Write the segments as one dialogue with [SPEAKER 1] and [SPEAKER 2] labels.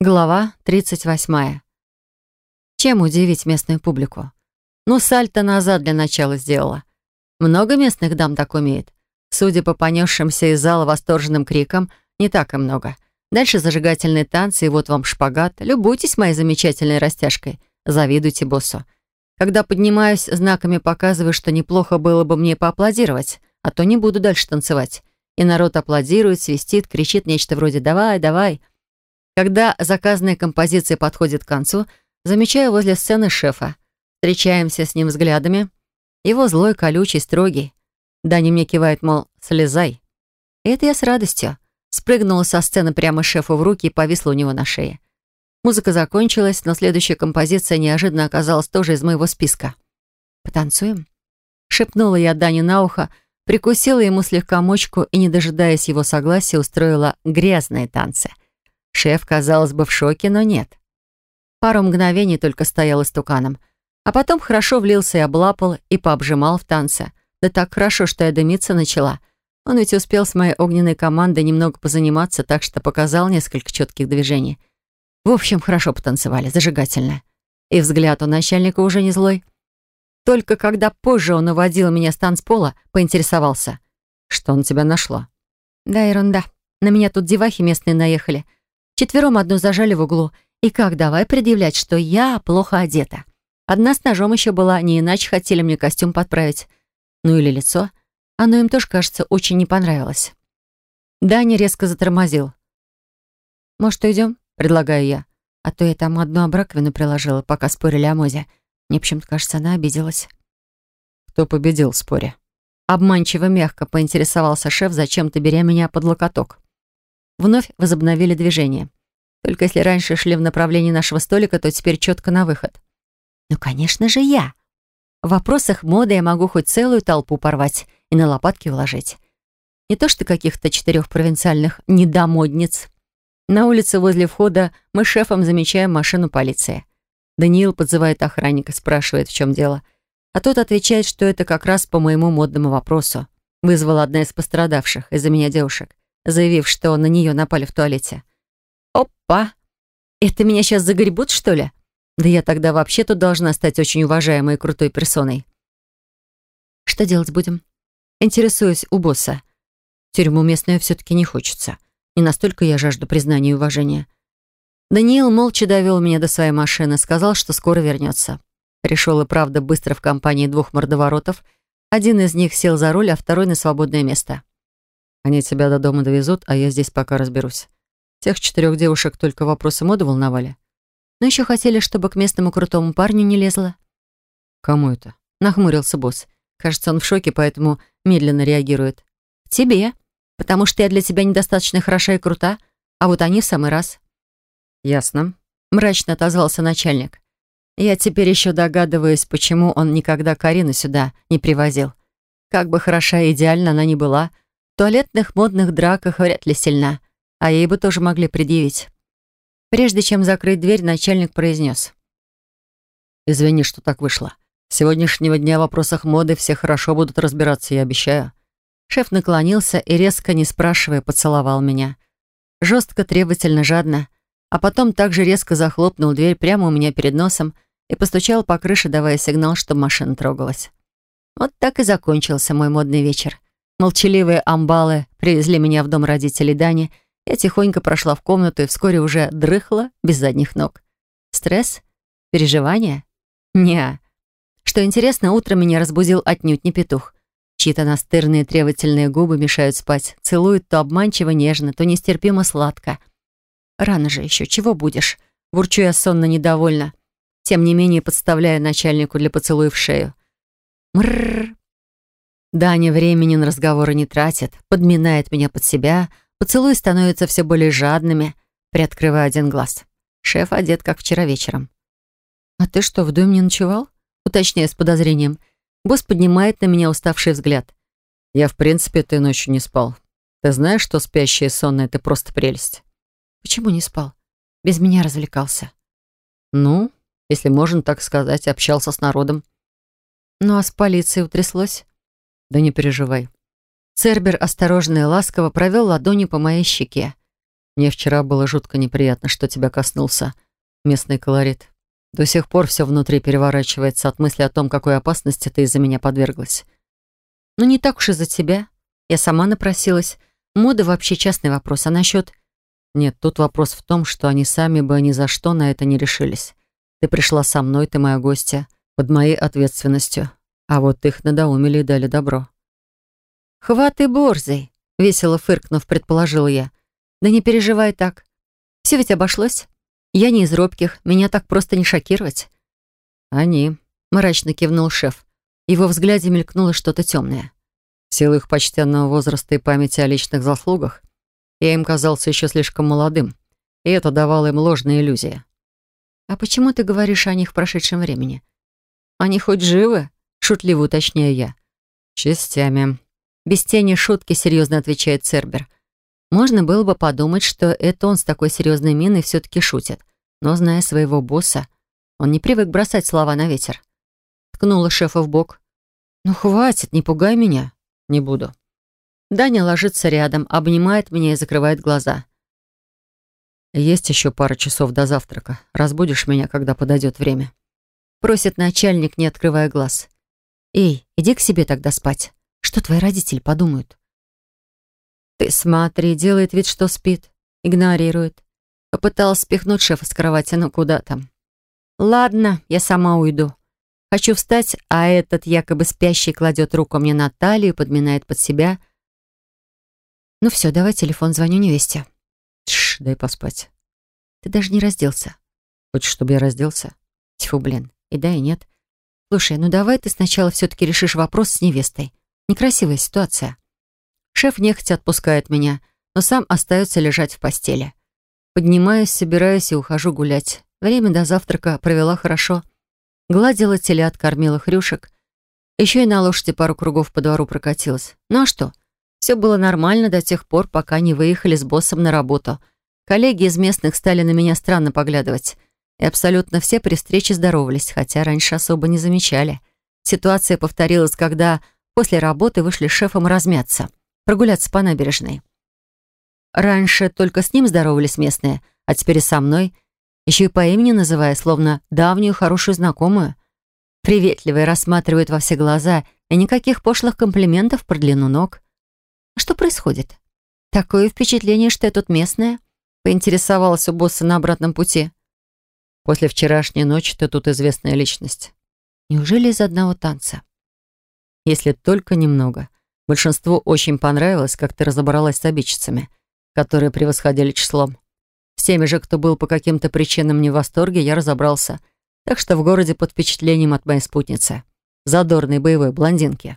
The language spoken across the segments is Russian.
[SPEAKER 1] Глава 38. Чем удивить местную публику? Ну, сальто назад для начала сделала. Много местных дам так умеет. Судя по понесшимся из зала восторженным крикам, не так и много. Дальше зажигательные танцы, и вот вам шпагат. Любуйтесь моей замечательной растяжкой. Завидуйте боссу. Когда поднимаюсь, знаками показываю, что неплохо было бы мне поаплодировать, а то не буду дальше танцевать. И народ аплодирует, свистит, кричит нечто вроде «давай, давай». Когда заказанная композиция подходит к концу, замечаю возле сцены шефа. Встречаемся с ним взглядами. Его злой, колючий, строгий. Дани мне кивает, мол, слезай. И это я с радостью. Спрыгнула со сцены прямо шефу в руки и повисла у него на шее. Музыка закончилась, но следующая композиция неожиданно оказалась тоже из моего списка. «Потанцуем?» Шепнула я Дане на ухо, прикусила ему слегка мочку и, не дожидаясь его согласия, устроила грязные танцы — Шеф, казалось бы, в шоке, но нет. Пару мгновений только стоял истуканом, а потом хорошо влился и облапал, и пообжимал в танце. Да так хорошо, что я дымиться начала. Он ведь успел с моей огненной командой немного позаниматься, так что показал несколько четких движений. В общем, хорошо потанцевали, зажигательно. И взгляд у начальника уже не злой. Только когда позже он уводил меня с танцпола, поинтересовался. «Что на тебя нашло?» «Да, ерунда. На меня тут девахи местные наехали. Четвером одну зажали в углу. И как давай предъявлять, что я плохо одета. Одна с ножом еще была, не иначе хотели мне костюм подправить. Ну или лицо. Оно им тоже, кажется, очень не понравилось. Даня резко затормозил. «Может, уйдем?» — предлагаю я. А то я там одну обраковину приложила, пока спорили о мозе. Мне почему-то кажется, она обиделась.
[SPEAKER 2] «Кто победил в споре?»
[SPEAKER 1] Обманчиво мягко поинтересовался шеф, зачем-то беря меня под локоток вновь возобновили движение. Только если раньше шли в направлении нашего столика, то теперь четко на выход. Ну, конечно же, я. В вопросах моды я могу хоть целую толпу порвать и на лопатки уложить. Не то что каких-то четырех провинциальных недомодниц. На улице возле входа мы с шефом замечаем машину полиции. Даниил подзывает охранника, спрашивает, в чем дело. А тот отвечает, что это как раз по моему модному вопросу. Вызвала одна из пострадавших из-за меня девушек заявив, что на нее напали в туалете. «Опа! Это меня сейчас загребут, что ли? Да я тогда вообще тут должна стать очень уважаемой и крутой персоной». «Что делать будем?» Интересуюсь у босса. Тюрьму местную все-таки не хочется. Не настолько я жажду признания и уважения. Даниил молча довел меня до своей машины, сказал, что скоро вернется. Пришел и правда быстро в компании двух мордоворотов. Один из них сел за руль, а второй на свободное место. Они тебя до дома довезут, а я здесь пока разберусь. Тех четырех девушек только вопросы моды волновали. Но еще хотели, чтобы к местному крутому парню не лезла.
[SPEAKER 2] Кому это?
[SPEAKER 1] Нахмурился босс. Кажется, он в шоке, поэтому медленно реагирует. Тебе, потому что я для тебя недостаточно хороша и крута, а вот они в самый раз.
[SPEAKER 2] Ясно.
[SPEAKER 1] Мрачно отозвался начальник. Я теперь еще догадываюсь, почему он никогда Карину сюда не привозил. Как бы хороша и идеальна она ни была, туалетных модных драках вряд ли сильна, а ей бы тоже могли предъявить. Прежде чем закрыть дверь, начальник произнес.
[SPEAKER 2] «Извини, что так вышло. С сегодняшнего дня в вопросах моды все хорошо будут разбираться, я обещаю».
[SPEAKER 1] Шеф наклонился и, резко не спрашивая, поцеловал меня. Жестко, требовательно, жадно. А потом также резко захлопнул дверь прямо у меня перед носом и постучал по крыше, давая сигнал, чтобы машина трогалась. Вот так и закончился мой модный вечер. Молчаливые амбалы привезли меня в дом родителей Дани. Я тихонько прошла в комнату и вскоре уже дрыхла без задних ног. Стресс? Переживания? Неа. Что интересно, утром меня разбудил отнюдь не петух. Чьи-то настырные требовательные губы мешают спать. Целуют то обманчиво нежно, то нестерпимо сладко. Рано же еще, чего будешь? Бурчу я сонно недовольна. Тем не менее, подставляю начальнику для поцелуя в шею. Мрррр, Даня времени на разговоры не тратит, подминает меня под себя, поцелуи становятся все более жадными, приоткрывая один глаз. Шеф одет, как вчера вечером. «А ты что, в доме не ночевал?» Уточняю с подозрением. Босс поднимает на меня уставший взгляд.
[SPEAKER 2] «Я, в принципе, этой ночью не спал. Ты знаешь, что спящие сонные — это просто прелесть?»
[SPEAKER 1] «Почему не спал? Без меня развлекался».
[SPEAKER 2] «Ну, если можно так сказать, общался с народом».
[SPEAKER 1] «Ну а с полицией утряслось?»
[SPEAKER 2] Да не переживай.
[SPEAKER 1] Цербер осторожно и ласково провел ладонью по моей щеке.
[SPEAKER 2] Мне вчера было жутко неприятно, что тебя коснулся местный колорит. До сих пор все внутри переворачивается от мысли о том, какой опасности ты из-за меня подверглась.
[SPEAKER 1] Ну, не так уж из-за тебя. Я сама напросилась. Мода вообще частный вопрос. А насчет...
[SPEAKER 2] Нет, тут вопрос в том, что они сами бы ни за что на это не решились. Ты пришла со мной, ты моя гостья, под моей ответственностью. А вот их надоумили и дали добро.
[SPEAKER 1] «Хват и борзый», — весело фыркнув, предположил я. «Да не переживай так. Все ведь обошлось. Я не из робких, меня так просто не шокировать».
[SPEAKER 2] «Они», — мрачно кивнул шеф. Его взгляде мелькнуло что-то темное. В силу их почтенного возраста и памяти о личных заслугах, я им казался еще слишком молодым, и это давало им ложные иллюзии.
[SPEAKER 1] «А почему ты говоришь о них в прошедшем времени? Они хоть живы?» — шутливо уточняю я.
[SPEAKER 2] «Частями»,
[SPEAKER 1] без тени шутки серьезно отвечает Цербер. Можно было бы подумать, что это он с такой серьезной миной все-таки шутит. Но, зная своего босса, он не привык бросать слова на ветер. Ткнула шефа в бок. «Ну хватит, не пугай меня». «Не буду». Даня ложится рядом, обнимает меня и закрывает глаза.
[SPEAKER 2] «Есть еще пара часов до завтрака. Разбудишь меня, когда подойдет время?»
[SPEAKER 1] Просит начальник, не открывая глаз. «Эй, иди к себе тогда спать». Что твои родители подумают? Ты смотри, делает вид, что спит. Игнорирует. Попыталась спихнуть шефа с кровати, но куда там. Ладно, я сама уйду. Хочу встать, а этот якобы спящий кладет руку мне на талию, подминает под себя. Ну все, давай телефон, звоню невесте.
[SPEAKER 2] Тш, дай поспать.
[SPEAKER 1] Ты даже не разделся.
[SPEAKER 2] Хочешь, чтобы я разделся?
[SPEAKER 1] Тьфу, блин. И да, и нет. Слушай, ну давай ты сначала все-таки решишь вопрос с невестой. Некрасивая ситуация. Шеф нехотя отпускает меня, но сам остается лежать в постели. Поднимаюсь, собираюсь и ухожу гулять. Время до завтрака провела хорошо. Гладила телят, кормила хрюшек. Еще и на лошади пару кругов по двору прокатилась. Ну а что? Все было нормально до тех пор, пока не выехали с боссом на работу. Коллеги из местных стали на меня странно поглядывать. И абсолютно все при встрече здоровались, хотя раньше особо не замечали. Ситуация повторилась, когда После работы вышли с шефом размяться, прогуляться по набережной. Раньше только с ним здоровались местные, а теперь и со мной, еще и по имени называя, словно давнюю хорошую знакомую. Приветливые рассматривают во все глаза, и никаких пошлых комплиментов про длину ног. А что происходит? Такое впечатление, что я тут местная, поинтересовалась у босса на обратном пути.
[SPEAKER 2] После вчерашней ночи ты тут известная личность.
[SPEAKER 1] Неужели из одного танца?
[SPEAKER 2] если только немного. Большинству очень понравилось, как ты разобралась с обидчицами, которые превосходили числом. С теми же, кто был по каким-то причинам не в восторге, я разобрался. Так что в городе под впечатлением от моей спутницы. Задорной боевой блондинки.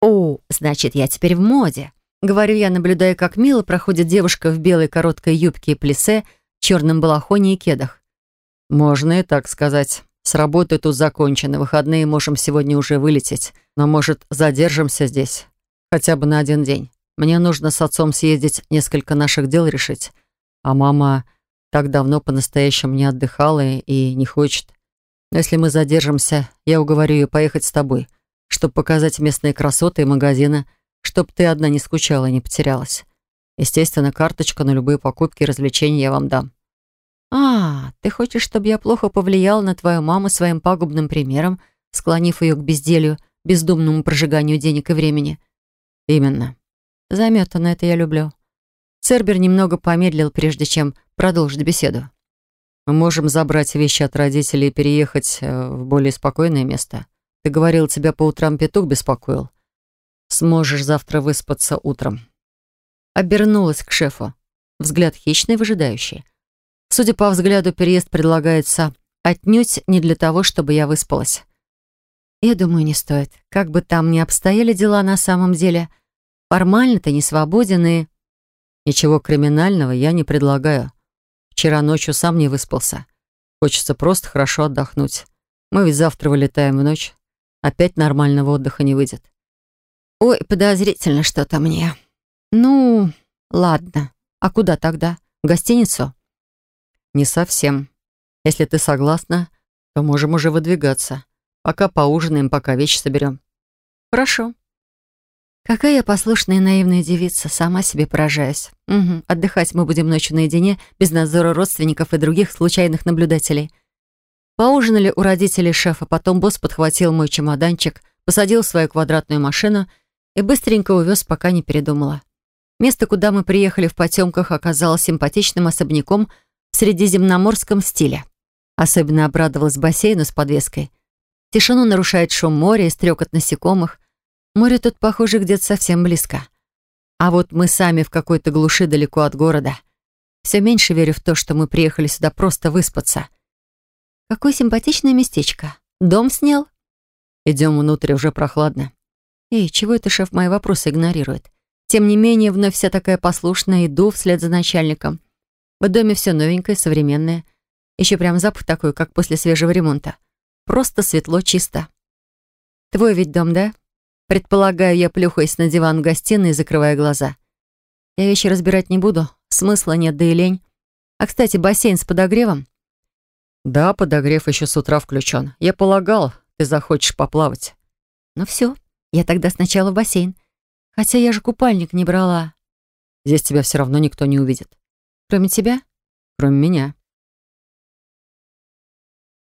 [SPEAKER 1] «О, значит, я теперь в моде», — говорю я, наблюдая, как мило проходит девушка в белой короткой юбке и плесе, черном балахоне и кедах.
[SPEAKER 2] «Можно и так сказать». С работы тут закончено, выходные можем сегодня уже вылететь. Но, может, задержимся здесь? Хотя бы на один день. Мне нужно с отцом съездить, несколько наших дел решить. А мама так давно по-настоящему не отдыхала и не хочет. Но если мы задержимся, я уговорю ее поехать с тобой, чтобы показать местные красоты и магазины, чтобы ты одна не скучала и не потерялась. Естественно, карточку на любые покупки и развлечения я вам дам.
[SPEAKER 1] «А, ты хочешь, чтобы я плохо повлиял на твою маму своим пагубным примером, склонив ее к безделью, бездумному прожиганию денег и времени?»
[SPEAKER 2] «Именно».
[SPEAKER 1] Заметано, это я люблю. Цербер немного помедлил, прежде чем продолжить беседу.
[SPEAKER 2] «Мы можем забрать вещи от родителей и переехать э, в более спокойное место. Ты говорил, тебя по утрам петух беспокоил. Сможешь завтра выспаться утром».
[SPEAKER 1] Обернулась к шефу. Взгляд хищный, выжидающий. Судя по взгляду, переезд предлагается отнюдь не для того, чтобы я выспалась. Я думаю, не стоит. Как бы там ни обстояли дела на самом деле, формально ты не свободен и...
[SPEAKER 2] Ничего криминального я не предлагаю. Вчера ночью сам не выспался. Хочется просто хорошо отдохнуть. Мы ведь завтра вылетаем в ночь. Опять нормального отдыха не выйдет.
[SPEAKER 1] Ой, подозрительно что-то мне. Ну, ладно. А куда тогда? В гостиницу?
[SPEAKER 2] «Не совсем. Если ты согласна, то можем уже выдвигаться. Пока поужинаем, пока вещи соберем».
[SPEAKER 1] «Хорошо». Какая я послушная и наивная девица, сама себе поражаюсь. Угу. Отдыхать мы будем ночью наедине, без надзора родственников и других случайных наблюдателей. Поужинали у родителей шефа, потом босс подхватил мой чемоданчик, посадил свою квадратную машину и быстренько увез, пока не передумала. Место, куда мы приехали в потемках, оказалось симпатичным особняком средиземноморском стиле. Особенно обрадовалась бассейну с подвеской. Тишину нарушает шум моря и стрекот насекомых. Море тут, похоже, где-то совсем близко. А вот мы сами в какой-то глуши далеко от города. Все меньше верю в то, что мы приехали сюда просто выспаться. Какое симпатичное местечко. Дом снял? Идем внутрь, уже прохладно. Эй, чего это шеф мои вопросы игнорирует? Тем не менее, вновь вся такая послушная, иду вслед за начальником. В доме все новенькое, современное. Еще прям запах такой, как после свежего ремонта. Просто светло, чисто. Твой ведь дом, да? Предполагаю, я плюхаюсь на диван в гостиной и закрываю глаза. Я вещи разбирать не буду, смысла нет, да и лень. А, кстати, бассейн с подогревом?
[SPEAKER 2] Да, подогрев еще с утра включен. Я полагал, ты захочешь поплавать.
[SPEAKER 1] Ну все, я тогда сначала в бассейн. Хотя я же купальник не брала.
[SPEAKER 2] Здесь тебя все равно никто не увидит.
[SPEAKER 1] Кроме тебя?
[SPEAKER 2] Кроме меня.